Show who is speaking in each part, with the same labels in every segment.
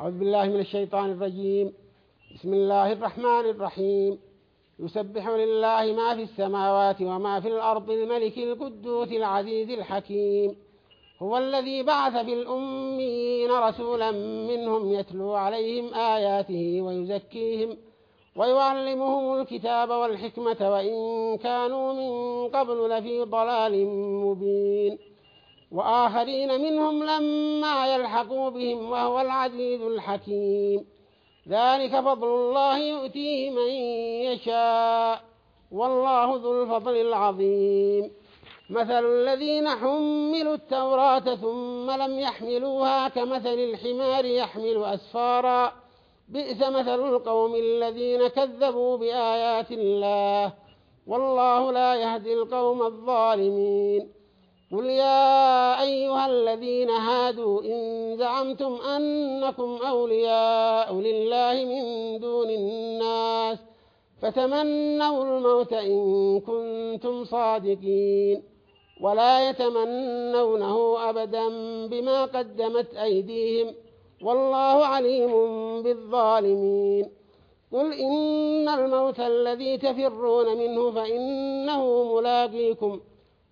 Speaker 1: أعوذ بالله من الشيطان الرجيم بسم الله الرحمن الرحيم يسبح لله ما في السماوات وما في الأرض الملك القدوس العزيز الحكيم هو الذي بعث في الأمين رسولا منهم يتلو عليهم آياته ويزكيهم ويعلمهم الكتاب والحكمة وإن كانوا من قبل لفي ضلال مبين وآخرين منهم لما يلحقوا بهم وهو العزيز الحكيم ذلك فضل الله يؤتيه من يشاء والله ذو الفضل العظيم مثل الذين حملوا التوراة ثم لم يحملوها كمثل الحمار يحمل أسفارا بئس مثل القوم الذين كذبوا بآيات الله والله لا يهدي القوم الظالمين قل يا أيها الذين هادوا إن زعمتم أنكم أولياء لله من دون الناس فتمنوا الموت إن كنتم صادقين ولا يتمنونه أبدا بما قدمت أيديهم والله عليم بالظالمين قل إن الموت الذي تفرون منه فإنه ملاقيكم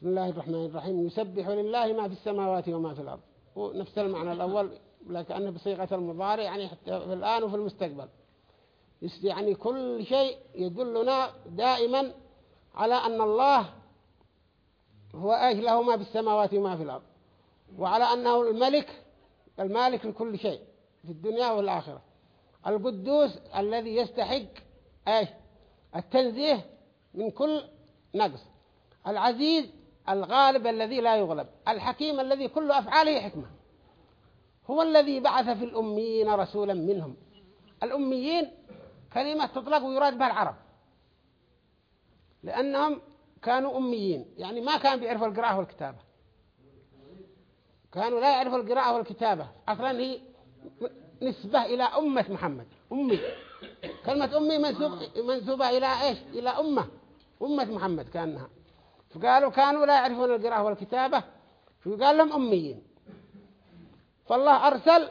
Speaker 1: بسم الله الرحمن الرحيم يسبح لله ما في السماوات وما في الأرض ونفس المعنى الأول لكأنه بصيغة المضارع يعني حتى في الآن وفي المستقبل يعني كل شيء يدلنا دائما على أن الله هو ايش له ما في السماوات وما في الأرض وعلى أنه الملك المالك لكل شيء في الدنيا والآخرة القدوس الذي يستحق التنزيه من كل نقص العزيز الغالب الذي لا يغلب الحكيم الذي كل أفعاله حكمة هو الذي بعث في الأميين رسولا منهم الأميين كلمة تطلق ويراد بها العرب لأنهم كانوا أميين يعني ما كانوا بيعرفوا القراءة والكتابة كانوا لا يعرفوا القراءة والكتابة أصلا هي نسبة إلى أمة محمد أمي كلمة أمي منسوب منسوبة إلى إيش إلى أمة أمة محمد كأنها فقالوا كانوا لا يعرفون القراءة والكتابة فقال لهم أميين فالله أرسل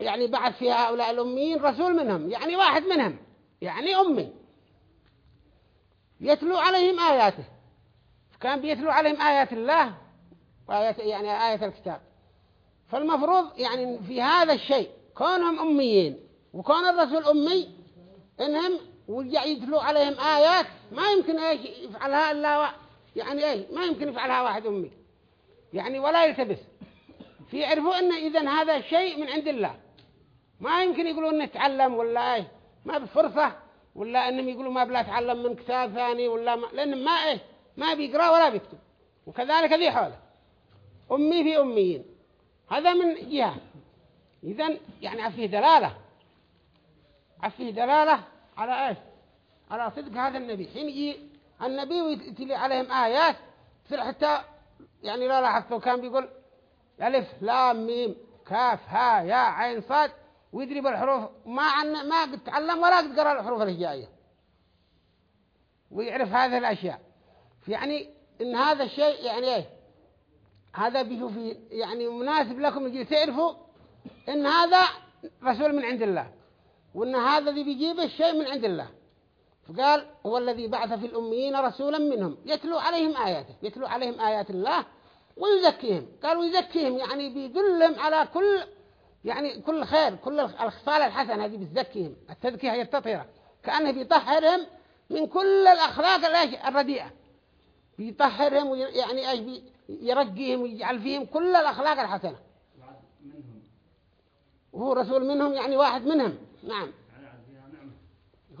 Speaker 1: يعني بعث في هؤلاء الأميين رسول منهم يعني واحد منهم يعني أمي يتلو عليهم آياته فكان بيتلو عليهم آيات الله وآيات يعني آية الكتاب فالمفروض يعني في هذا الشيء كونهم أميين وكون الرسول أمي إنهم يتلو عليهم آيات ما يمكن يفعلها إلا يعني ايه ما يمكن يفعلها واحد أمي يعني ولا يلتبس فيعرفوا أن إذا هذا شيء من عند الله ما يمكن يقولوا ان تعلم ولا ايه ما بفرصة ولا أنهم يقولوا ما بلا تعلم من كتاب ثاني ولا ما لأن ما ايه ما بيقرأ ولا بيكتب وكذلك ذي حوله أمي في أميين هذا من جهة إذا يعني فيه دلالة فيه دلالة على ايه على صدق هذا النبي حين يجي النبي ويتلي عليهم آيات تصير حتى يعني لا لاحظتوا كان بيقول ألف لام ميم كاف ها يا عين صاد ويدرب الحروف ما عن ما قد تعلم ولا قد قرأ الحروف الهجائية ويعرف هذه الأشياء يعني إن هذا الشيء يعني إيه هذا بيشوف يعني مناسب لكم يجي تعرفوا إن هذا رسول من عند الله وإن هذا اللي بيجيبه شيء من عند الله فقال هو الذي بعث في الأميين رسولا منهم يتلو عليهم آياته يتلو عليهم آيات الله ويزكيهم قالوا يزكيهم يعني بيدلهم على كل يعني كل خير كل الخصال الحسنة هذه بتزكيهم التذكية هي التطهيرة كأنه بيطهرهم من كل الأخلاق الرديئة بيطهرهم يعني ايش يرقيهم ويجعل فيهم كل الأخلاق الحسنة وهو رسول منهم يعني واحد منهم نعم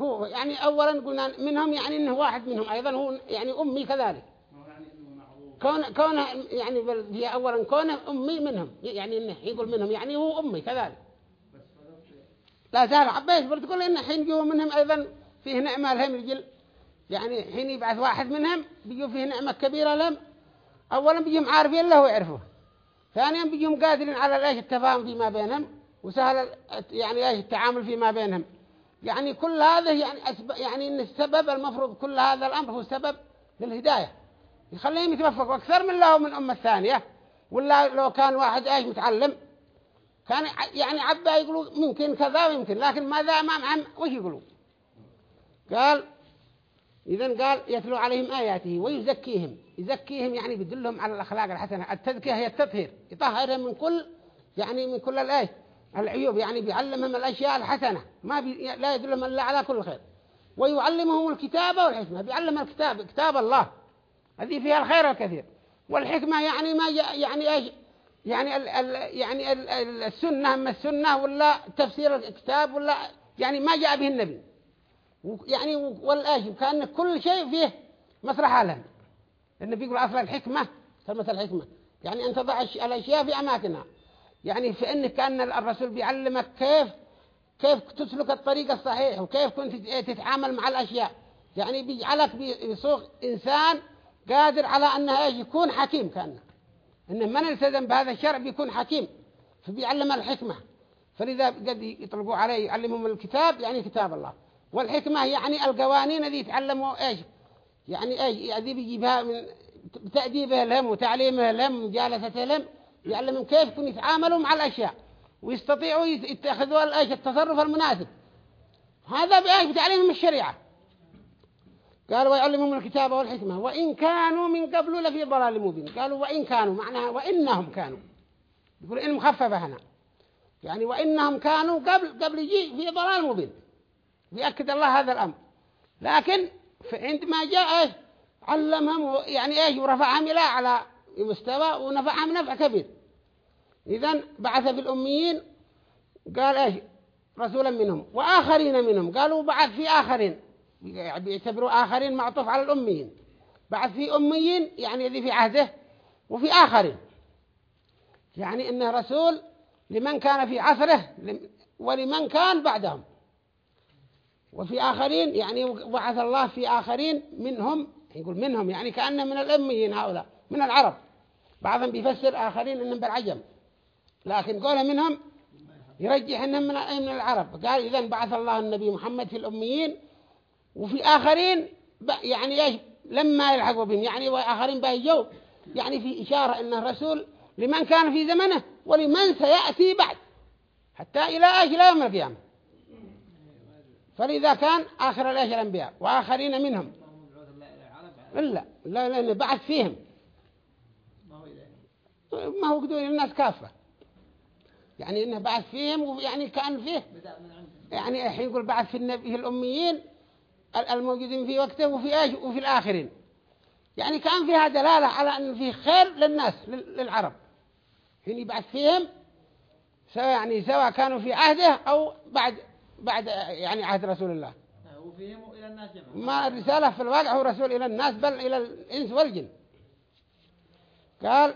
Speaker 1: هو يعني أولا قلنا منهم يعني إنه واحد منهم أيضا هو يعني أمي كذلك كون كون يعني هي أولا كونه أمي منهم يعني إنه يقول منهم يعني هو أمي كذلك لا زال عبيش بتقول إن حين جوا منهم أيضا فيه نعمة لهم الجل يعني حين يبعث واحد منهم بيجوا فيه نعمة كبيرة لهم أولا بيجوا عارفين له ويعرفوه ثانيا بيجوا قادرين على ايش التفاهم فيما بينهم وسهل يعني ايش التعامل فيما بينهم يعني كل هذا يعني أسب... يعني ان السبب المفروض كل هذا الامر هو سبب للهدايه يخليهم يتوفقوا اكثر من له من امه ثانيه ولا لو كان واحد ايش متعلم كان يعني عبا يقولوا ممكن كذا ويمكن لكن ماذا امام عم وش يقولوا قال اذا قال يتلو عليهم اياته ويزكيهم يزكيهم يعني بيدلهم على الاخلاق الحسنه التزكيه هي التطهير يطهرهم من كل يعني من كل الايه العيوب يعني بيعلمهم الأشياء الحسنة ما بي... لا يدلهم إلا على كل خير ويعلمهم الكتابة والحكمة بيعلم الكتاب كتاب الله هذه فيها الخير الكثير والحكمة يعني ما يعني إيش يعني ال ال يعني ال ال السنة ما السنة ولا تفسير الكتاب ولا يعني ما جاء به النبي يعني والآشم كأن كل شيء فيه مسرح لهم النبي يقول أصل الحكمة كلمة الحكمة يعني أن تضع الأشياء في أماكنها يعني في أن كأن الرسول بيعلمك كيف كيف تسلك الطريق الصحيح وكيف كنت تتعامل مع الأشياء يعني بيجعلك بصوغ إنسان قادر على أنه إيش يكون حكيم كان إنه من التزم بهذا الشرع بيكون حكيم فبيعلم الحكمة فلذا قد يطلقوا عليه يعلمهم الكتاب يعني كتاب الله والحكمة يعني القوانين الذي يتعلموا إيش يعني إيش يعني بيجيبها من تأديبه لهم وتعليمه لهم ومجالسته لهم يعلمهم كيف يتعاملوا مع الأشياء ويستطيعوا يتخذوا التصرف المناسب هذا بإيش بتعليمهم الشريعة قالوا ويعلمهم الكتاب والحكمة وإن كانوا من قبل لفي ضلال مبين قالوا وإن كانوا معناها وإنهم كانوا يقول إن مخففة هنا يعني وإنهم كانوا قبل قبل يجي في ضلال مبين يأكد الله هذا الأمر لكن عندما جاء علمهم يعني ايش ورفعهم إلى على مستوى ونفعهم نفع كبير إذا بعث في الأميين قال إيش رسولا منهم وآخرين منهم قالوا بعث في آخرين يعني يعتبروا آخرين معطوف على الأميين بعث في أميين يعني الذي في عهده وفي آخرين يعني إنه رسول لمن كان في عصره ولمن كان بعدهم وفي آخرين يعني بعث الله في آخرين منهم يقول منهم يعني كأنه من الأميين هؤلاء من العرب بعضهم بيفسر آخرين أنهم بالعجم لكن قوله منهم يرجح أنهم من العرب قال إذا بعث الله النبي محمد في الأميين وفي آخرين يعني إيش لما يلحقوا بهم يعني وآخرين بيجوا يعني في إشارة أنه رسول لمن كان في زمنه ولمن سيأتي بعد حتى إلى أجل يوم القيامة فلذا كان آخر الأجل الأنبياء وآخرين منهم إلا لا بعث فيهم ما هو قدور الناس كافة يعني إنه بعث فيهم ويعني كان فيه يعني الحين يقول بعث في النبي الأميين الموجودين في وقته وفي آج وفي الآخرين يعني كان فيها دلالة على أن في خير للناس للعرب حين يبعث فيهم سواء يعني سواء كانوا في عهده أو بعد بعد يعني عهد رسول الله وفيهم إلى الناس ما الرسالة في الواقع هو رسول إلى الناس بل إلى الإنس والجن قال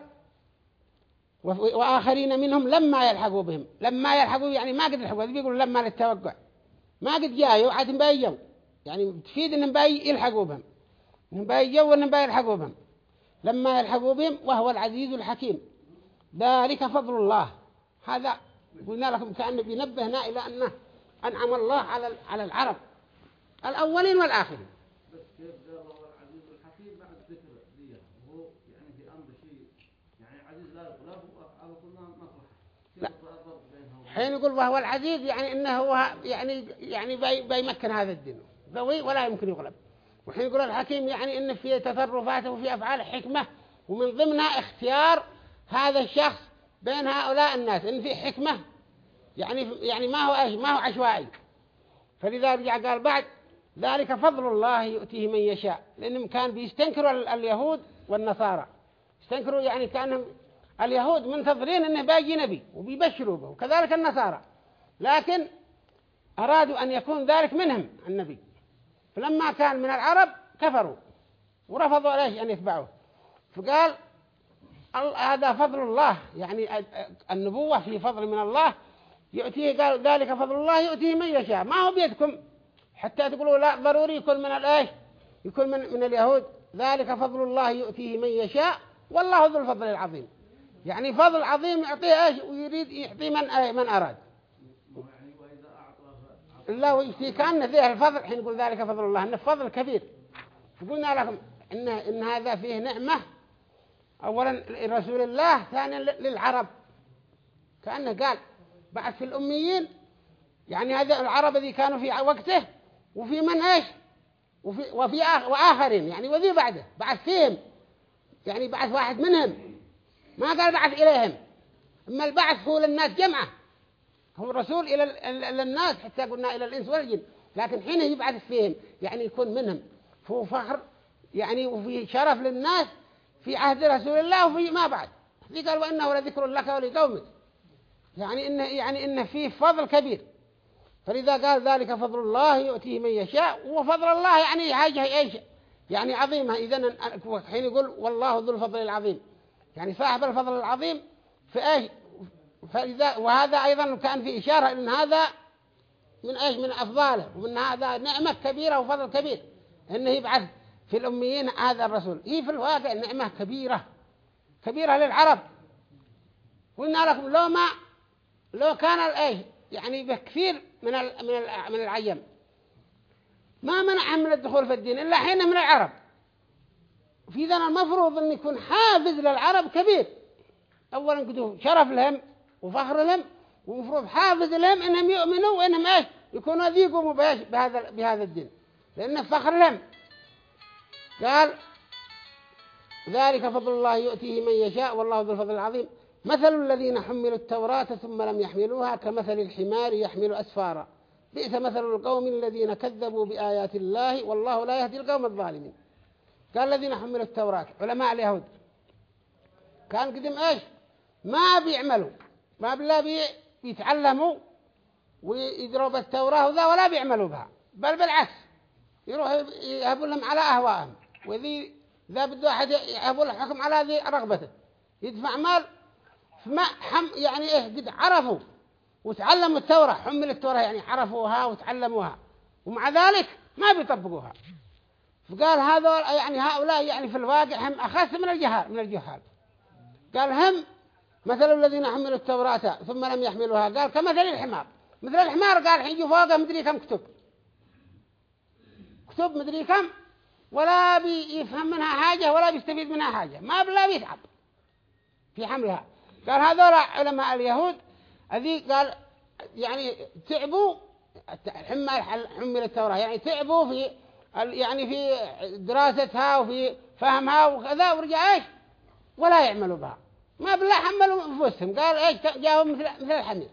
Speaker 1: وآخرين منهم لما يلحقوا بهم لما يلحقوا يعني ما قد يلحقوا بيقولوا لما للتوقع ما قد جايوا عاد بايجوا يعني تفيد ان باي يلحقوا بهم ان بايجوا وان باي يلحقوا بهم لما يلحقوا بهم وهو العزيز الحكيم ذلك فضل الله هذا قلنا لكم كأنه بينبهنا إلى أنه أنعم الله على على العرب الأولين والآخرين حين يقول وهو العزيز يعني انه هو يعني يعني بيمكن هذا الدين قوي ولا يمكن يغلب وحين يقول الحكيم يعني ان في تصرفاته وفي افعاله حكمه ومن ضمنها اختيار هذا الشخص بين هؤلاء الناس ان في حكمه يعني يعني ما هو ايش ما هو عشوائي فلذا رجع قال بعد ذلك فضل الله يؤتيه من يشاء لانهم كان بيستنكروا اليهود والنصارى استنكروا يعني كانهم اليهود منتظرين انه باقي نبي وبيبشروا به وكذلك النصارى لكن ارادوا ان يكون ذلك منهم النبي فلما كان من العرب كفروا ورفضوا عليه ان يتبعوه فقال هذا فضل الله يعني النبوة في فضل من الله يؤتيه قال ذلك فضل الله يؤتيه من يشاء ما هو بيدكم حتى تقولوا لا ضروري يكون من الايش يكون من, من اليهود ذلك فضل الله يؤتيه من يشاء والله ذو الفضل العظيم يعني فضل عظيم يعطيه ايش ويريد يعطيه من أي من اراد الله في كان فيه الفضل حين يقول ذلك فضل الله ان فضل كبير قلنا لكم ان ان هذا فيه نعمه اولا لرسول الله ثانيا للعرب كانه قال بعد في الاميين يعني هذا العرب الذي كانوا في وقته وفي من ايش وفي, وفي آخر واخرين يعني وذي بعده بعد فيهم يعني بعد واحد منهم ما قال بعث إليهم أما البعث هو للناس جمعة هو الرسول إلى الناس حتى قلنا إلى الإنس والجن لكن حين يبعث فيهم يعني يكون منهم فهو فخر يعني وفي شرف للناس في عهد رسول الله وفي ما بعد قال وإنه لذكر لك ولقومك يعني إنه, يعني إنه فيه فضل كبير فلذا قال ذلك فضل الله يؤتيه من يشاء وفضل الله يعني حاجة إيش يعني عظيمة إذن حين يقول والله ذو الفضل العظيم يعني صاحب الفضل العظيم في ايش فإذا وهذا أيضا كان في إشارة إن هذا من إيش من أفضاله ومن هذا نعمة كبيرة وفضل كبير إنه يبعث في الأميين هذا الرسول هي إيه في الواقع نعمة كبيرة كبيرة للعرب قلنا لكم لو ما لو كان الإيش يعني بكثير من من من العيم ما منعهم من الدخول في الدين إلا حين من العرب في ذن المفروض أن يكون حافز للعرب كبير أولا قدوه شرف لهم وفخر لهم ومفروض حافز لهم أنهم يؤمنوا وأنهم إيش يكونوا ذيقوا بهذا, بهذا الدين لأنه فخر لهم قال ذلك فضل الله يؤتيه من يشاء والله ذو الفضل العظيم مثل الذين حملوا التوراة ثم لم يحملوها كمثل الحمار يحمل أسفارا بئس مثل القوم الذين كذبوا بآيات الله والله لا يهدي القوم الظالمين قال الذين حملوا التوراة علماء اليهود كان قدم ايش ما بيعملوا ما بلا بي يتعلموا بالتوراة وذا ولا بيعملوا بها بل بالعكس يروح يهبوا لهم على أهوائهم وذي ذا بده أحد يهبوا الحكم على ذي رغبته يدفع مال فما حم يعني إيه قد عرفوا وتعلموا التوراة حمل التوراة يعني عرفوها وتعلموها ومع ذلك ما بيطبقوها فقال هذول يعني هؤلاء يعني في الواقع هم أخس من الجهال من الجهال قال هم مثل الذين حملوا التوراة ثم لم يحملوها قال كمثل الحمار مثل الحمار قال حين فوقه مدري كم كتب كتب مدري كم ولا بيفهم منها حاجة ولا بيستفيد منها حاجة ما بلا بيتعب في حملها قال هذول علماء اليهود الذي قال يعني تعبوا حمل التوراة يعني تعبوا في يعني في دراستها وفي فهمها وكذا ورجع ايش ولا يعملوا بها ما بالله حملوا انفسهم قال ايش جاءوا مثل مثل الحمير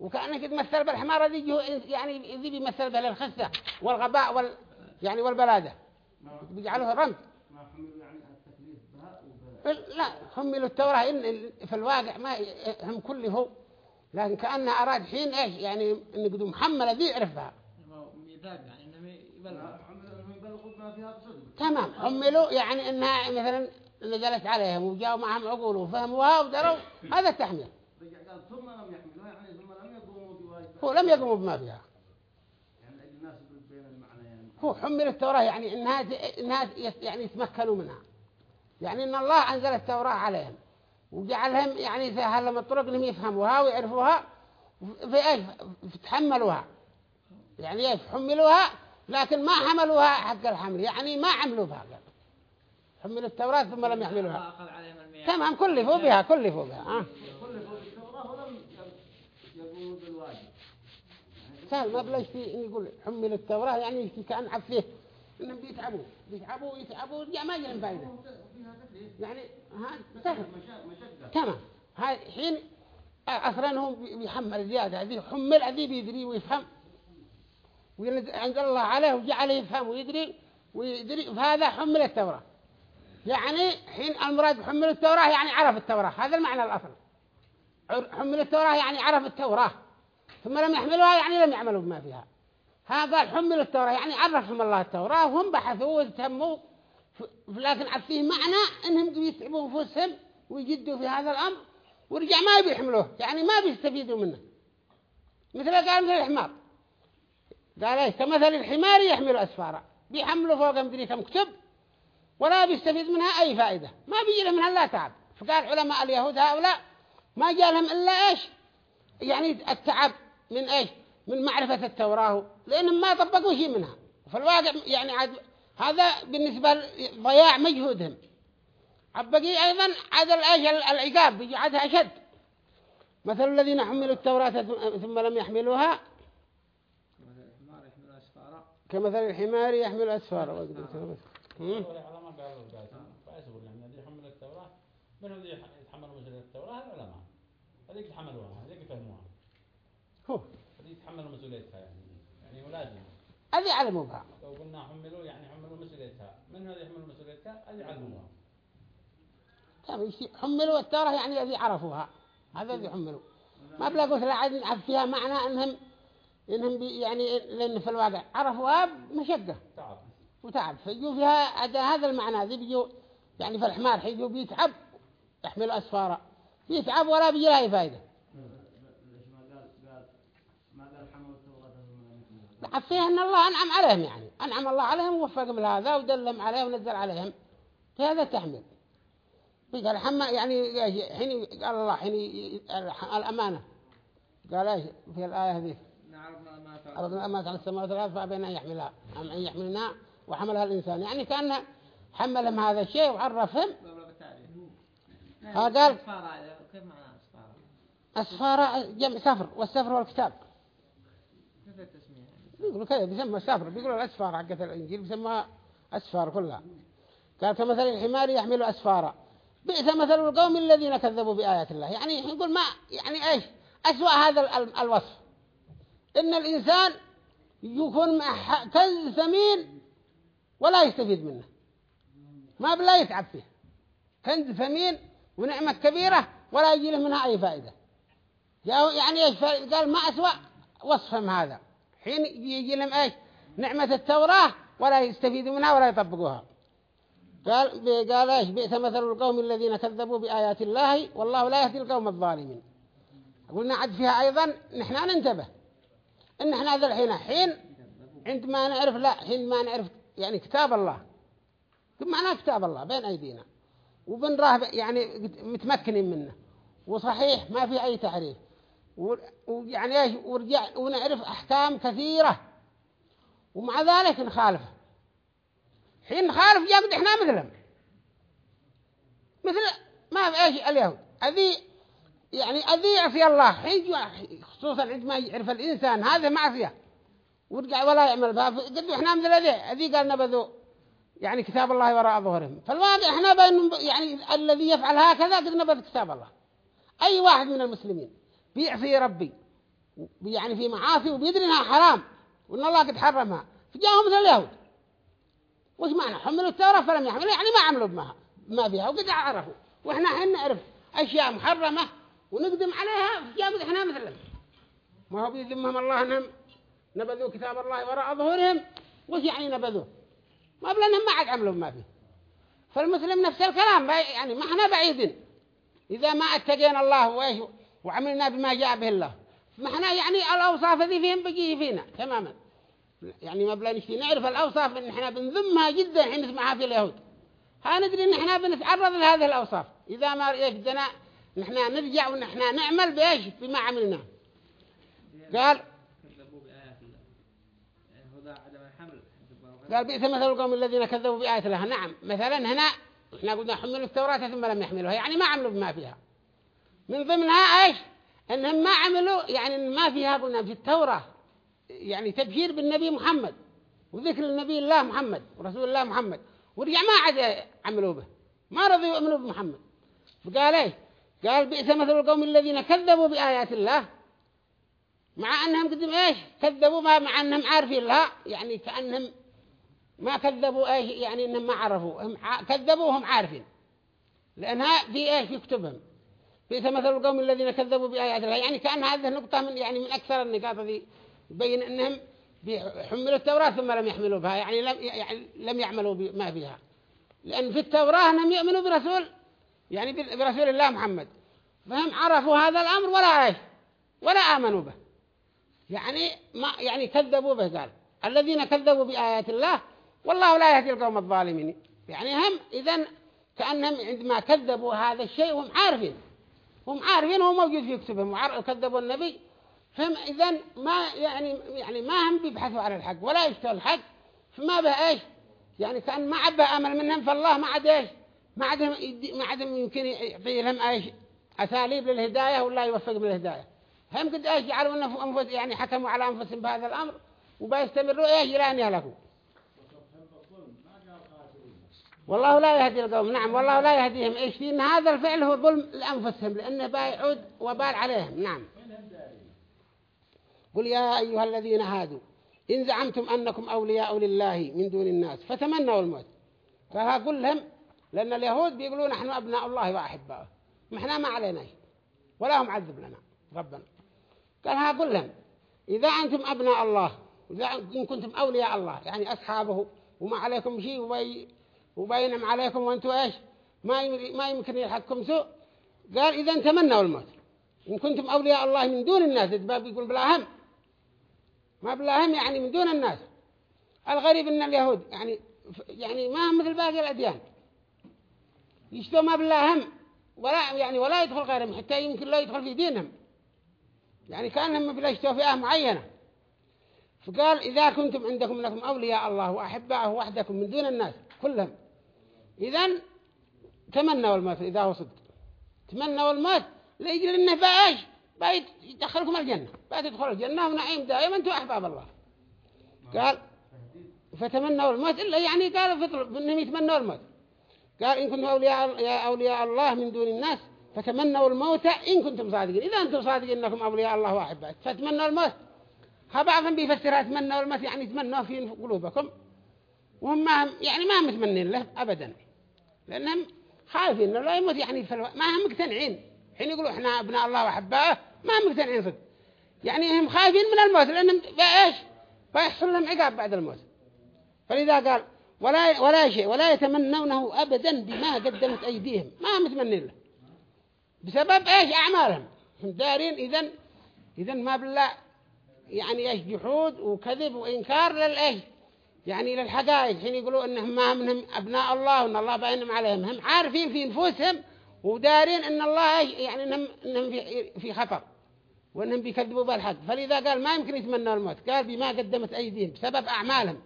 Speaker 1: وكانك تمثل بالحمارة ذي يعني ذي بيمثل بها الخسة والغباء وال يعني والبلادة بيجعلوها رمز يعني لا حملوا التوراة إن في الواقع ما هم كله هو لكن كأنها أراد حين إيش يعني إن قدوم محملة ذي يعرفها ميثاق يعني إنما يبلغ تمام حملوا يعني انها مثلا نزلت عليهم وجاءوا معهم عقول وفهموها ودروا هذا التحميل ثم لم يحملوها يعني ثم لم يقوموا بواجب هو لم يقوموا بما فيها يعني هو حمل التوراة يعني إنها, إنها يعني يتمكنوا منها يعني إن الله أنزل التوراة عليهم وجعلهم يعني هل لهم الطرق إنهم يفهموها ويعرفوها في إيش يتحملوها يعني إيش حملوها لكن ما حملوها حق الحمل يعني ما عملوا بها حملوا التوراة ثم لم يحملوها تمام كلفوا بها كلفوا بها آه. سهل ما بلاش في يقول حمل التوراة يعني كأن عب فيه انهم بيتعبوا بيتعبوا يتعبوا يا ما جن فايدة يعني ها سهل تمام هاي حين أصلاً هم بيحمل زيادة هذه حمل هذه بيدري ويفهم والذي عند الله عليه وجعله يفهم ويدري ويدري فهذا حمل التوراة يعني حين المراد حمل التوراة يعني عرف التوراة هذا المعنى الأصل حمل التوراة يعني عرف التوراة ثم لم يحملوها يعني لم يعملوا بما فيها هذا حمل التوراة يعني عرفهم الله التوراة وهم بحثوا وتموا لكن فيه معنى انهم يتعبوا انفسهم ويجدوا في هذا الأمر ورجع ما بيحملوه يحملوه يعني ما بيستفيدوا منه مثل قال مثل الحمار قال ايش كمثل الحمار يحمل أسفارا بيحمله فوق مدري كم كتب ولا بيستفيد منها أي فائدة ما بيجي له منها لا تعب فقال علماء اليهود هؤلاء ما جالهم إلا إيش يعني التعب من إيش من معرفة التوراة لأنهم ما طبقوا شيء منها فالواقع يعني عاد هذا بالنسبة لضياع مجهودهم عبقي أيضا عاد العقاب بيجي عادها أشد مثل الذين حملوا التوراة ثم لم يحملوها كمثل الحمار يحمل أسفار وقدرته يحمل التوراة من الذي يتحمل مسألة التوراة العلماء هذيك يتحملوها هذيك يفهموها هو هذيك يتحملوا مسؤوليتها يعني يعني ولازم هذه علموها لو قلنا حملوا يعني حملوا مسؤوليتها من هذي يحمل مسؤوليتها هذه علموها طيب، حملوا التوراة يعني الذي عرفوها هذا الذي حملوا ما بلا قلت لا عاد فيها معنى أنهم إنهم يعني لأن في الواقع عرفوها بمشقة وتعب فيجوا فيها هذا المعنى ذي بيجوا يعني في الحمار حيجوا بيتعب يحمل أسفارا بيتعب ولا بيجي لها فايدة حطيها أن الله أنعم عليهم يعني أنعم الله عليهم ووفقهم لهذا ودلهم عليهم ونزل عليهم فهذا تحمل قال حما يعني حين قال الله حين الأمانة قال ايش في الآية هذه عرضنا أمانة على السماوات والأرض فأبينا يحملها أم أن يحملنا وحملها الإنسان يعني كان حملهم هذا الشيء وعرفهم يعني قال
Speaker 2: أسفارة
Speaker 1: جمع سفر والسفر والكتاب يعني؟ يقولوا كذا بيسمى سفر بيقولوا الأسفار حقت الإنجيل بيسمى أسفار كلها قال كمثل الحمار يحمل أسفارا بئس مثل القوم الذين كذبوا بآيات الله يعني يقول ما يعني إيش أسوأ هذا الوصف ان الانسان يكون كنز ثمين ولا يستفيد منه ما بلا يتعب فيه كنز ثمين ونعمة كبيرة ولا يجي له منها أي فائدة يعني إيش قال ما أسوأ وصفهم هذا حين يجي لهم إيش نعمة التوراة ولا يستفيدوا منها ولا يطبقوها قال قال إيش بئس مثل القوم الذين كذبوا بآيات الله والله لا يهدي القوم الظالمين قلنا عد فيها أيضا نحن ننتبه ان احنا هذا الحين حين عندما نعرف لا ما نعرف يعني كتاب الله معناه كتاب الله بين ايدينا وبنراه يعني متمكنين منه وصحيح ما في اي تحريف ويعني ايش ورجع ونعرف احكام كثيره ومع ذلك نخالفه حين نخالف يقضي احنا مثلهم مثل ما في ايش اليهود هذه يعني أذيع في الله حج خصوصا عندما يعرف الإنسان هذا معصية ورجع ولا يعمل بها قدوا إحنا مثل أذيع أذي قال نبذوا يعني كتاب الله وراء ظهرهم فالواضح إحنا بأن يعني الذي يفعل هكذا قد نبذ كتاب الله أي واحد من المسلمين بيعصي ربي يعني في معاصي وبيدري إنها حرام وإن الله قد حرمها فجاءهم مثل اليهود وش معنى حملوا التوراة فلم يحملوا يعني ما عملوا بما بها وقد عرفوا وإحنا حين نعرف أشياء محرمة ونقدم عليها جابد احنا مثلا ما هو بيذمهم الله انهم نبذوا كتاب الله وراء ظهورهم وش يعني نبذوه ما انهم ما عاد عملوا ما فيه فالمسلم نفس الكلام يعني ما احنا بعيدين إذا ما اتقينا الله وإيش وعملنا بما جاء به الله ما احنا يعني الأوصاف ذي فيهم بقي فينا تماما يعني ما نشتي نعرف الأوصاف إن احنا بنذمها جدا حين نسمعها في اليهود ها ندري إن احنا بنتعرض لهذه الأوصاف إذا ما يجدنا نحن نرجع ونحن نعمل بإيش بما عملنا قال قال بئس مثل القوم الذين كذبوا بآيات الله نعم مثلا هنا احنا قلنا حملوا التوراة ثم لم يحملوها يعني ما عملوا بما فيها من ضمنها ايش انهم ما عملوا يعني ما فيها قلنا في التوراة يعني تبشير بالنبي محمد وذكر النبي الله محمد ورسول الله محمد ورجع ما عاد عملوا به ما رضوا يؤمنوا بمحمد فقال ايش قال بئس مثل القوم الذين كذبوا بآيات الله مع أنهم قدم إيش كذبوا ما مع أنهم عارفين لا يعني كأنهم ما كذبوا إيش يعني أنهم ما عرفوا هم كذبوا وهم عارفين لأنها في إيش يكتبهم بئس مثل القوم الذين كذبوا بآيات الله يعني كأن هذه نقطة من يعني من أكثر النقاط ذي بين أنهم حملوا التوراة ثم لم يحملوا بها يعني لم يعني لم يعملوا بما فيها لأن في التوراة لم يؤمنوا برسول يعني برسول الله محمد فهم عرفوا هذا الأمر ولا إيه ولا آمنوا به يعني ما يعني كذبوا به قال الذين كذبوا بآيات الله والله لا يهدي القوم الظالمين يعني هم إذا كأنهم عندما كذبوا هذا الشيء هم عارفين هم عارفين هو موجود في كتبهم وكذبوا النبي فهم إذا ما يعني يعني ما هم بيبحثوا عن الحق ولا يشتغل الحق فما به إيش يعني كأن ما عبه أمل منهم فالله ما عاد إيش ما عدم ما عدم يمكن يعطي لهم ايش اساليب للهدايه ولا يوفق بالهدايه هم قد ايش جعلوا انفس يعني حكموا على انفسهم بهذا الامر وبيستمروا ايش لان يهلكوا والله لا يهدي القوم نعم والله لا يهديهم ايش فيه ان هذا الفعل هو ظلم لانفسهم لانه بيعود وبال عليهم نعم قل يا ايها الذين هادوا ان زعمتم انكم اولياء لله من دون الناس فتمنوا الموت فها قل لهم لأن اليهود بيقولون نحن أبناء الله وأحباؤه نحن ما علينا ولا هم عذب لنا ربنا قال ها قل لهم إذا أنتم أبناء الله إذا إن كنتم أولياء الله يعني أصحابه وما عليكم شيء وبي وبينم عليكم وأنتم إيش ما ما يمكن يلحقكم سوء قال إذا تمنوا الموت إن كنتم أولياء الله من دون الناس الباب يقول هم ما هم يعني من دون الناس الغريب أن اليهود يعني يعني ما هم مثل باقي الأديان يشتوا ما بالله هم ولا يعني ولا يدخل غيرهم حتى يمكن لا يدخل في دينهم يعني كانهم بلا يشتوا فئة معينة فقال إذا كنتم عندكم لكم أولياء الله وأحباءه وحدكم من دون الناس كلهم إذن تمنوا الموت إذا هو صدق تمنوا الموت لأجل أنه بايش بايت يدخلكم الجنة بايت يدخل الجنة ونعيم دائما أنتم أحباب الله قال فتمنوا الموت إلا يعني قالوا فطلب أنهم يتمنوا الموت قال إن كنتم أولياء, يا أولياء الله من دون الناس فتمنوا الموت إن كنتم صادقين إذا أنتم صادقين أنكم أولياء الله بعد فتمنوا الموت ها بعضهم بيفسرها تمنوا الموت يعني تمنوا في قلوبكم وهم ما هم يعني ما هم متمنين له أبدا لأنهم خايفين انه لا يموت يعني فلو... ما هم مقتنعين حين يقولوا إحنا أبناء الله وحباه ما هم مقتنعين صدق يعني هم خايفين من الموت لأنهم إيش فيحصل لهم عقاب بعد الموت فلذا قال ولا ولا شيء ولا يتمنونه أبدا بما قدمت أيديهم ما متمنين له بسبب إيش أعمالهم هم دارين إذن إذن ما بالله يعني إيش جحود وكذب وإنكار للإيش يعني للحقائق حين يقولوا إنهم ما منهم أبناء الله وإن الله باينهم عليهم هم عارفين في نفوسهم ودارين إن الله إيش يعني إنهم, إنهم في, في خطر وإنهم بيكذبوا بالحق فلذا قال ما يمكن يتمنى الموت قال بما قدمت أيديهم بسبب أعمالهم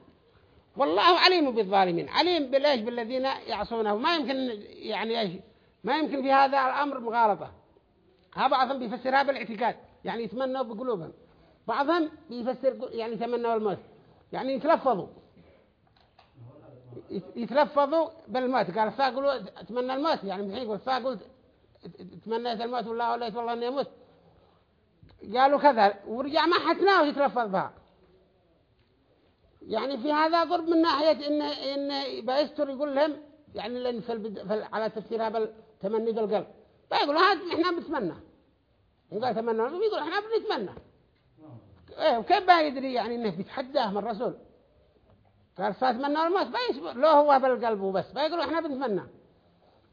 Speaker 1: والله عليم بالظالمين عليم بالايش بالذين يعصونه ما يمكن يعني ايش ما يمكن في هذا الامر مغالطه ها بعضهم بيفسرها بالاعتقاد يعني يتمنوا بقلوبهم بعضهم بيفسر يعني يتمنوا الموت يعني يتلفظوا يتلفظوا بالموت قال ساقلوا اتمنى الموت يعني الحين يقول ساقلوا تمنيت الموت والله وليت والله اني اموت قالوا كذا ورجع ما حتناه يتلفظ بها يعني في هذا قرب من ناحية إن إن بايستر يقول لهم يعني لأن في البد... في على تفسيرها بالتمني تمني القلب بيقولوا طيب، هاد إحنا بنتمنى إن قال تمنى يقول إحنا بنتمنى إيه وكيف بيدري يعني إنه بيتحداه من الرسول قال فاتمنى الموت بايش لو هو بالقلب وبس بيقولوا إحنا بنتمنى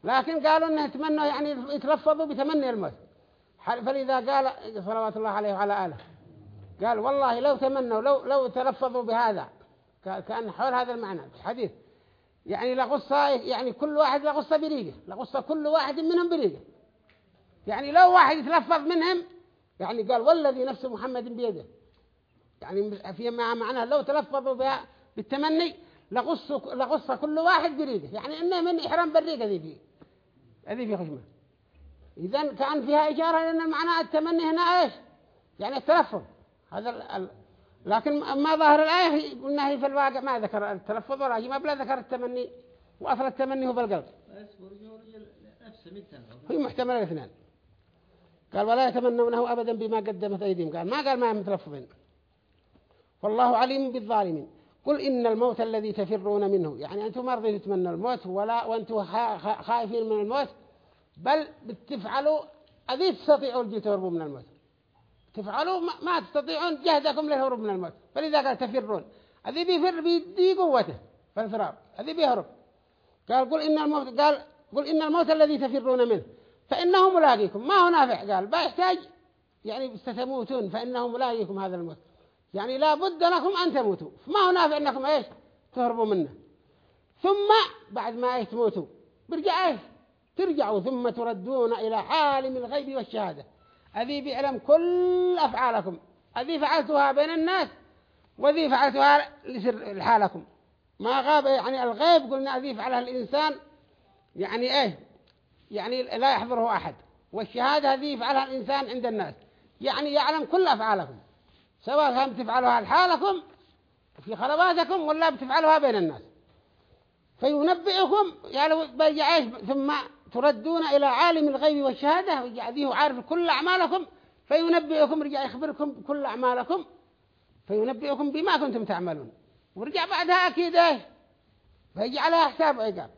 Speaker 1: لكن قالوا إنه يتمنوا يعني يتلفظوا بتمني الموت فلذا قال صلوات الله عليه وعلى آله قال والله لو تمنوا لو لو تلفظوا بهذا كأن حول هذا المعنى في الحديث يعني لغصة يعني كل واحد لغصة بريقة لغصة كل واحد منهم بريقة يعني لو واحد يتلفظ منهم يعني قال والذي نفس محمد بيده يعني في مع معناه لو تلفظوا بها بالتمني لغص لغص كل واحد بريقة يعني إنه من إحرام بالريقة ذي فيه ذي في خشمة إذا كان فيها إشارة لأن المعنى التمني هنا إيش يعني التلفظ هذا لكن ما ظاهر الآية قلنا هي في الواقع ما ذكر التلفظ ولا ما بلا ذكر التمني وأثر التمني هو بالقلب هي محتمل الاثنان قال ولا يتمنونه أبدا بما قدمت أيديهم قال ما قال ما يمتلفظين متلفظين والله عليم بالظالمين قل إن الموت الذي تفرون منه يعني أنتم ما رضيتوا تتمنوا الموت ولا وأنتم خائفين من الموت بل بتفعلوا أذي تستطيعوا الجي تهربوا من الموت تفعلوا ما تستطيعون جهدكم للهروب من الموت فلذا قال تفرون الذي بيفر بيدي قوته فالفرار الذي بيهرب قال قل إن الموت قال قل إن الموت الذي تفرون منه فإنه ملاقيكم ما هو نافع قال بيحتاج يعني ستموتون فإنه ملاقيكم هذا الموت يعني لا بد لكم أن تموتوا فما هو نافع أنكم إيش تهربوا منه ثم بعد ما إيش تموتوا برجع إيش ترجعوا ثم تردون إلى عالم الغيب والشهادة هذه بيعلم كل أفعالكم هذه فعلتها بين الناس وذي فعلتها لحالكم ما غاب يعني الغيب قلنا هذه فعلها الإنسان يعني إيه يعني لا يحضره أحد والشهادة هذه يفعلها الإنسان عند الناس يعني يعلم كل أفعالكم سواء هم تفعلها لحالكم في خلواتكم ولا بتفعلها بين الناس فينبئكم يعني بيجعيش ثم تردون إلى عالم الغيب والشهادة ويجعله عارف كل أعمالكم فينبئكم رجع يخبركم كل أعمالكم فينبئكم بما كنتم تعملون ورجع بعدها أكيد فيجعلها حساب عقاب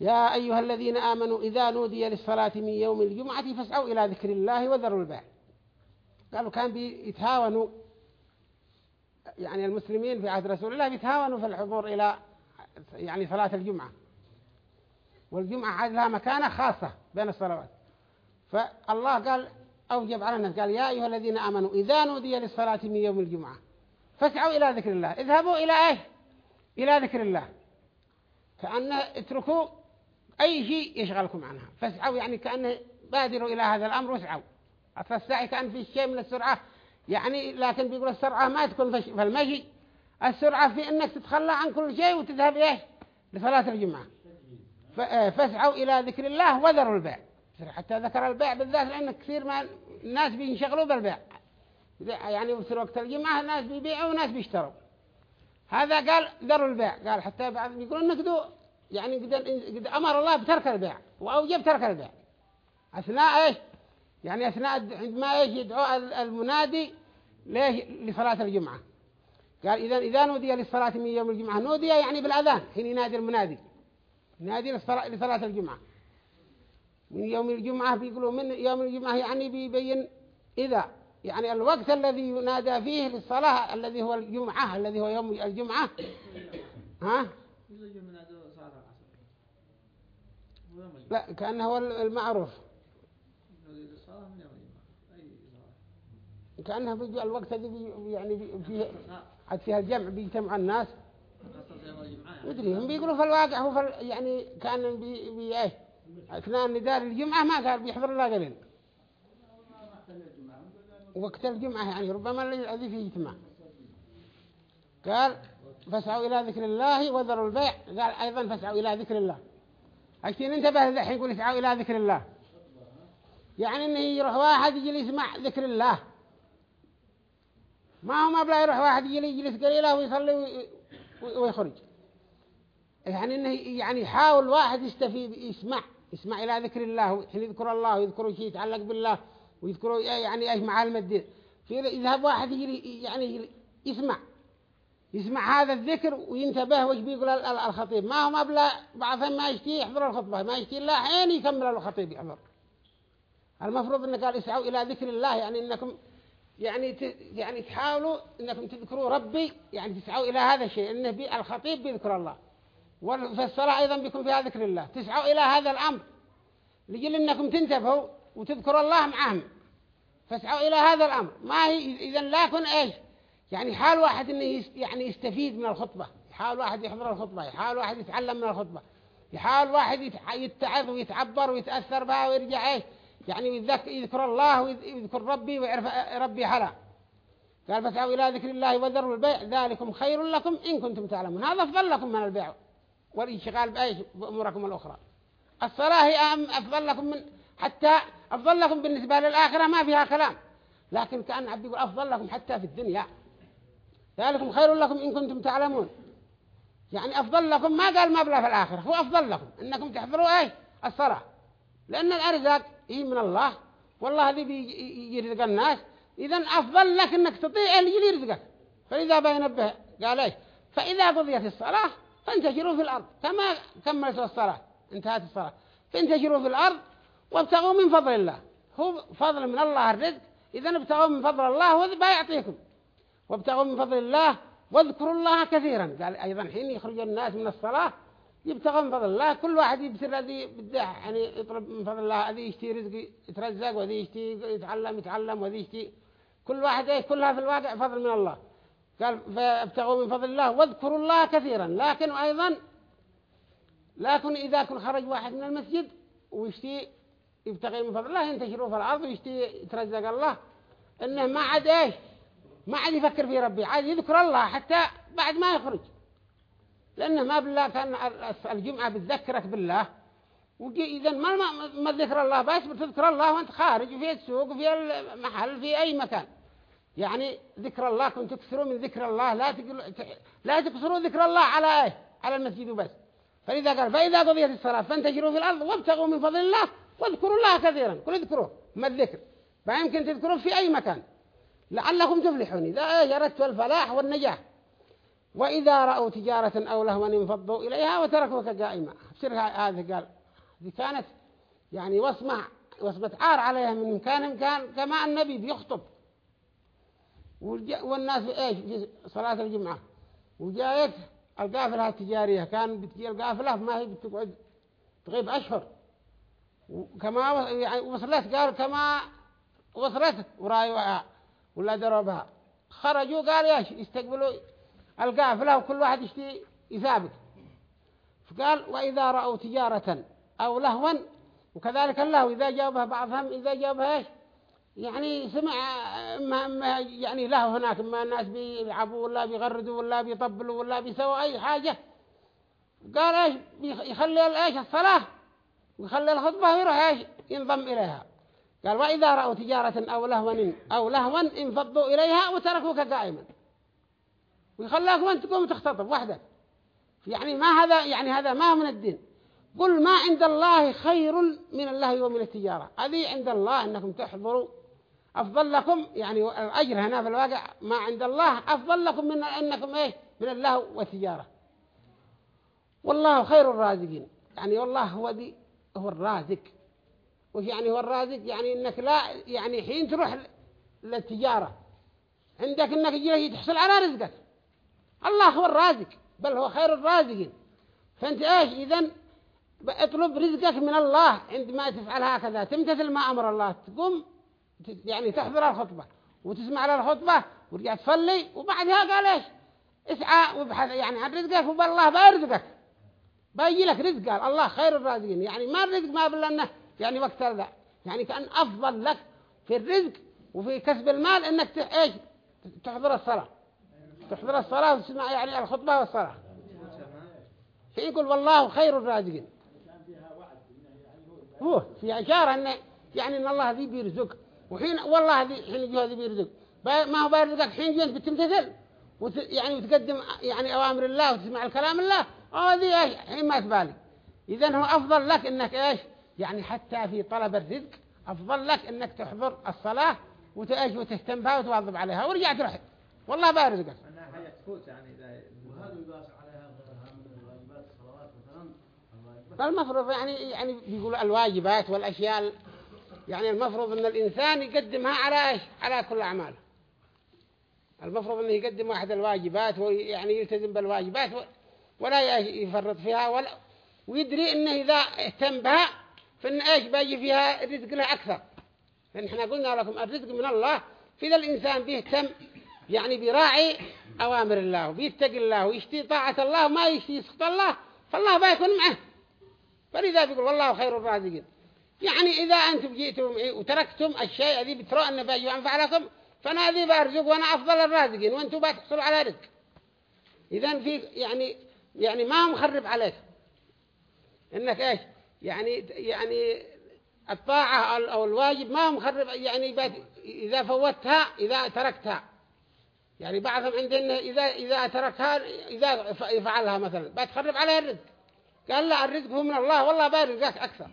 Speaker 1: يا أيها الذين آمنوا إذا نودي للصلاة من يوم الجمعة فاسعوا إلى ذكر الله وذروا البعض قالوا كان بيتهاونوا يعني المسلمين في عهد رسول الله بيتهاونوا في الحضور إلى يعني صلاة الجمعة والجمعة عاد لها مكانة خاصة بين الصلوات فالله قال أوجب على الناس قال يا أيها الذين آمنوا إذا نودي للصلاة من يوم الجمعة فاسعوا إلى ذكر الله اذهبوا إلى إيه إلى ذكر الله كأنه اتركوا أي شيء يشغلكم عنها فاسعوا يعني كأنه بادروا إلى هذا الأمر واسعوا أصل كأن في شيء من السرعة يعني لكن بيقول السرعة ما تكون في المشي السرعة في أنك تتخلى عن كل شيء وتذهب إيه لصلاة الجمعة آه، فاسعوا إلى ذكر الله وذروا البيع حتى ذكر البيع بالذات لأن كثير ما الناس بينشغلوا بالبيع يعني في وقت الجمعة الناس بيبيعوا وناس بيشتروا هذا قال ذروا البيع قال حتى بعض يقولون نقدوا يعني قد أمر الله بترك البيع وأوجب ترك البيع أثناء إيش يعني أثناء عندما إيش يدعو المنادي ليش لصلاة الجمعة قال إذا إذا نودي للصلاة من يوم الجمعة نودي يعني بالأذان حين ينادي المنادي ينادي لصلاة الجمعة من يوم الجمعة بيقولوا من يوم الجمعة يعني بيبين إذا يعني الوقت الذي ينادى فيه للصلاة الذي هو الجمعة الذي هو يوم الجمعة ها لا كأنه هو المعروف كأنه بيجي الوقت الذي يعني فيه فيها الجمع بيجتمع الناس يدريهم بيقولوا في الواقع هو في يعني كان بي بي ايه اثناء ندار الجمعة ما كان بيحضر الله قليل وقت الجمعة يعني ربما الذي فيه اجتماع قال فاسعوا إلى ذكر الله وذروا البيع قال أيضا فاسعوا إلى ذكر الله أكتين انتبه الحين يقول اسعوا إلى ذكر الله يعني انه يروح واحد يجلس مع ذكر الله ما هو ما بلا يروح واحد يجلس قليلا ويصلي ويخرج يعني انه يعني يحاول واحد يستفيد يسمع يسمع الى ذكر الله حين يذكر الله ويذكر شيء يتعلق بالله ويذكر يعني ايش معالم الدين في يذهب واحد يجري يعني يسمع يسمع هذا الذكر وينتبه وش بيقول الخطيب ما هو مبلا بعضهم ما يشتي يحضر الخطبة ما يشتي إلا حين يكمل الخطيب يحضر المفروض أنك قال اسعوا إلى ذكر الله يعني أنكم يعني يعني تحاولوا أنكم تذكروا ربي يعني تسعوا إلى هذا الشيء أنه الخطيب بيذكر الله وفي الصلاة أيضا بيكون فيها ذكر الله تسعوا إلى هذا الأمر لجل أنكم تنتبهوا وتذكروا الله معهم فاسعوا إلى هذا الأمر ما هي إذا لا يكون إيش يعني حال واحد إنه يعني يستفيد من الخطبة حال واحد يحضر الخطبة حال واحد يتعلم من الخطبة حال واحد يتعظ ويتعبر ويتأثر بها ويرجع إيش يعني يذكر الله ويذكر ربي ويعرف ربي حلا قال فاسعوا إلى ذكر الله وذروا البيع ذلكم خير لكم إن كنتم تعلمون هذا أفضل لكم من البيع والانشغال بأي أموركم الأخرى الصلاة هي أفضل لكم من حتى أفضل لكم بالنسبة للآخرة ما فيها كلام لكن كأن عبد يقول أفضل لكم حتى في الدنيا ذلكم خير لكم إن كنتم تعلمون يعني أفضل لكم ما قال ما بلا في الآخرة هو أفضل لكم إنكم تحضروا أي الصلاة لأن الأرزاق هي من الله والله الذي بيرزق الناس إذا أفضل لك أنك تطيع اللي يرزقك فإذا بينبه قال إيه فإذا قضيت الصلاة فانتشروا في الأرض فما كملت الصلاة انتهت الصلاة فانتشروا في الأرض وابتغوا من فضل الله هو فضل من الله الرزق إذا ابتغوا من فضل الله وذبا يعطيكم وابتغوا من فضل الله واذكروا الله كثيرا قال أيضا حين يخرج الناس من الصلاة يبتغوا من فضل الله كل واحد يبصر الذي بده يعني يطلب من فضل الله هذه يشتي رزق يترزق وذي يشتي يتعلم يتعلم وذي يشتي كل واحد كلها في الواقع فضل من الله قال فابتغوا من فضل الله واذكروا الله كثيرا لكن أيضا لكن إذا كن خرج واحد من المسجد ويشتي يبتغي من فضل الله ينتشروا في الأرض ويشتي يترزق الله إنه ما عاد إيش ما عاد يفكر في ربي عاد يذكر الله حتى بعد ما يخرج لأنه ما بالله كان الجمعة بتذكرك بالله إذا ما ما ذكر الله بس بتذكر الله وانت خارج وفي السوق وفي المحل في أي مكان يعني ذكر الله كنت تكثروا من ذكر الله لا لا تكثروا ذكر الله على إيه؟ على المسجد بس فإذا قال فإذا قضيت الصلاة فانتشروا في الأرض وابتغوا من فضل الله واذكروا الله كثيرا كل اذكروه ما الذكر ما يمكن تذكروه في أي مكان لعلكم تفلحون إذا جرت الفلاح والنجاح وإذا رأوا تجارة أو لهوا انفضوا إليها وتركوك قائمة سر هذا قال دي كانت يعني وصمة وصمة عار عليها من مكان كان كما النبي بيخطب والناس ايش صلاة الجمعة وجاءت القافلة التجارية كان بتجي القافلة ما هي بتقعد تغيب أشهر وكما يعني وصلت قال كما وصلت ورايوها ولا دربها خرجوا قال ايش يستقبلوا القافلة وكل واحد يشتي يثابت فقال وإذا رأوا تجارة أو لهوا وكذلك الله إذا جاوبها بعضهم إذا جاوبها ايش يعني سمع ما ما يعني له هناك ما الناس بيلعبوا ولا بيغردوا ولا بيطبلوا ولا بيسووا أي حاجة قال إيش يخلي إيش الصلاة ويخلي الخطبة ويروح إيش ينضم إليها قال وإذا رأوا تجارة أو لهوا أو لهوا انفضوا إليها وتركوك قائما ويخليك وانت تقوم تختطب وحدك يعني ما هذا يعني هذا ما من الدين قل ما عند الله خير من الله ومن التجارة هذه عند الله أنكم تحضروا أفضل لكم يعني أجر هنا في الواقع ما عند الله أفضل لكم من أنكم إيه من الله والتجارة والله خير الرازقين يعني والله هو دي هو الرازق وش يعني هو الرازق يعني إنك لا يعني حين تروح للتجارة عندك إنك يجي تحصل على رزقك الله هو الرازق بل هو خير الرازقين فأنت إيش إذن اطلب رزقك من الله عندما تفعل هكذا تمتثل ما أمر الله تقوم يعني تحضر الخطبة وتسمع للخطبة ورجع تصلي وبعدها قال ايش اسعى وابحث يعني عن رزقك وبالله بيرزقك بيجي لك رزق قال الله خير الرازقين يعني ما الرزق ما أنه يعني وقت هذا يعني كان افضل لك في الرزق وفي كسب المال انك ايش تحضر الصلاة تحضر الصلاة وتسمع يعني الخطبة والصلاة فيقول والله خير الرازقين هو في إشارة أن يعني أن الله ذي بيرزق وحين والله دي حين يجي هذا ما هو بيرزقك حين جنت بتمتثل وت يعني وتقدم يعني أوامر الله وتسمع الكلام الله آه، هذه إيش حين ما تبالي إذا هو أفضل لك إنك إيش يعني حتى في طلب الرزق أفضل لك إنك تحضر الصلاة وتأج وتهتم بها وتواظب عليها ورجعت رحت والله بارزقك أنا حاجة تفوت يعني وهذا يباس عليها الواجبات الصلوات مثلا المفروض يعني يعني بيقولوا الواجبات والأشياء يعني المفروض ان الانسان يقدمها على ايش على كل اعماله المفروض انه يقدم واحد الواجبات ويعني يلتزم بالواجبات ولا يفرط فيها ولا ويدري انه اذا اهتم بها فان ايش باجي فيها رزق له اكثر لان احنا قلنا لكم الرزق من الله فاذا الانسان بيهتم يعني بيراعي اوامر الله وبيتقي الله ويشتي طاعه الله وما يشتي سخط الله فالله بيكون معه فلذا بيقول والله خير الرازقين يعني إذا أنتم جئتم إيه، وتركتم الشيء الذي بتروا أنه بيجوا أنفع لكم فأنا ذي بأرزق وأنا أفضل الرازقين وأنتم بتحصلوا على رزق إذا في يعني يعني ما مخرب عليك إنك إيش يعني يعني الطاعة أو الواجب ما مخرب يعني إذا فوتها إذا تركتها يعني بعضهم عندنا إذا إذا تركها إذا يفعلها مثلا بتخرب عليه الرزق قال لا الرزق هو من الله والله بارزقك أكثر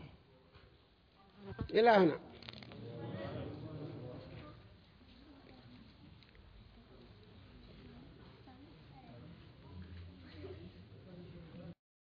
Speaker 1: إلى هنا